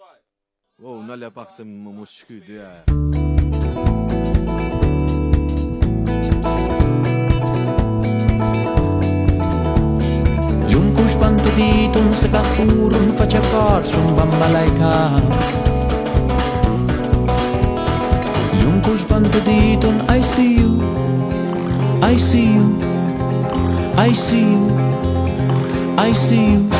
çfarë? Oh, na le pak se më mos shky dy ja. Jum kush të ditun se ka furun Faqe parë shumë bambalaj kam Jum kush pan të ditun I see you I see you I see you I see you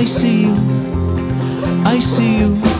I see you. I see you.